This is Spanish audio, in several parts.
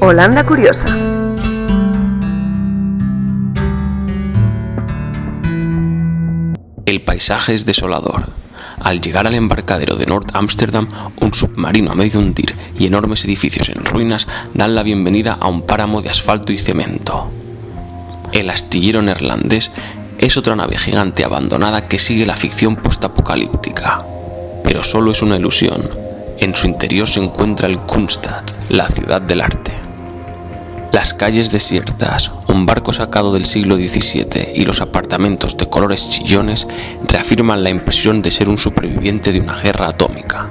Holanda Curiosa. El paisaje es desolador. Al llegar al embarcadero de North Amsterdam, un submarino a medio hundir y enormes edificios en ruinas dan la bienvenida a un páramo de asfalto y cemento. El astillero neerlandés es otra nave gigante abandonada que sigue la ficción postapocalíptica. Pero solo es una ilusión. En su interior se encuentra el Kunstad, la ciudad del arte. Las calles desiertas, un barco sacado del siglo XVII y los apartamentos de colores chillones reafirman la impresión de ser un superviviente de una guerra atómica.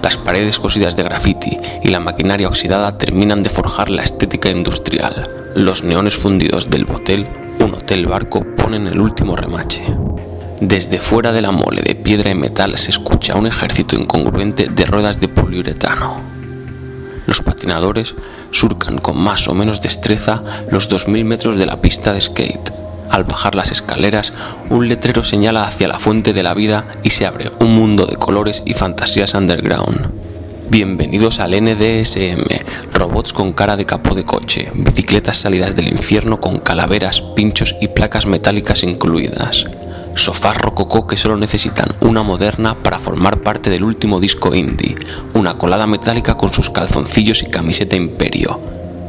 Las paredes cosidas de graffiti y la maquinaria oxidada terminan de forjar la estética industrial. Los neones fundidos del hotel, un hotel barco, ponen el último remache. Desde fuera de la mole de piedra y metal se escucha un ejército incongruente de ruedas de poliuretano. Los patinadores surcan con más o menos destreza los 2.000 metros de la pista de skate. Al bajar las escaleras, un letrero señala hacia la fuente de la vida y se abre un mundo de colores y fantasías underground. Bienvenidos al NDSM, robots con cara de capó de coche, bicicletas salidas del infierno con calaveras, pinchos y placas metálicas incluidas sofás rococó que solo necesitan una moderna para formar parte del último disco indie, una colada metálica con sus calzoncillos y camiseta imperio,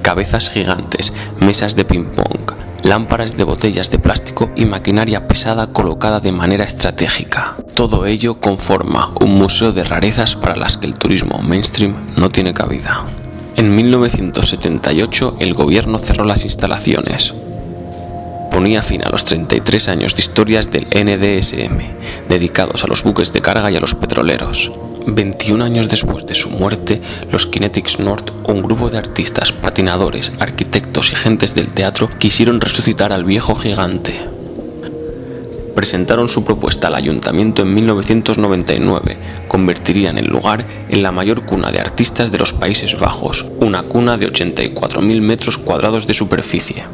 cabezas gigantes, mesas de ping-pong, lámparas de botellas de plástico y maquinaria pesada colocada de manera estratégica. Todo ello conforma un museo de rarezas para las que el turismo mainstream no tiene cabida. En 1978 el gobierno cerró las instalaciones, ponía fin a los 33 años de historias del NDSM, dedicados a los buques de carga y a los petroleros. 21 años después de su muerte, los Kinetics North, un grupo de artistas, patinadores, arquitectos y gentes del teatro, quisieron resucitar al viejo gigante. Presentaron su propuesta al ayuntamiento en 1999. Convertirían el lugar en la mayor cuna de artistas de los Países Bajos, una cuna de 84.000 metros cuadrados de superficie.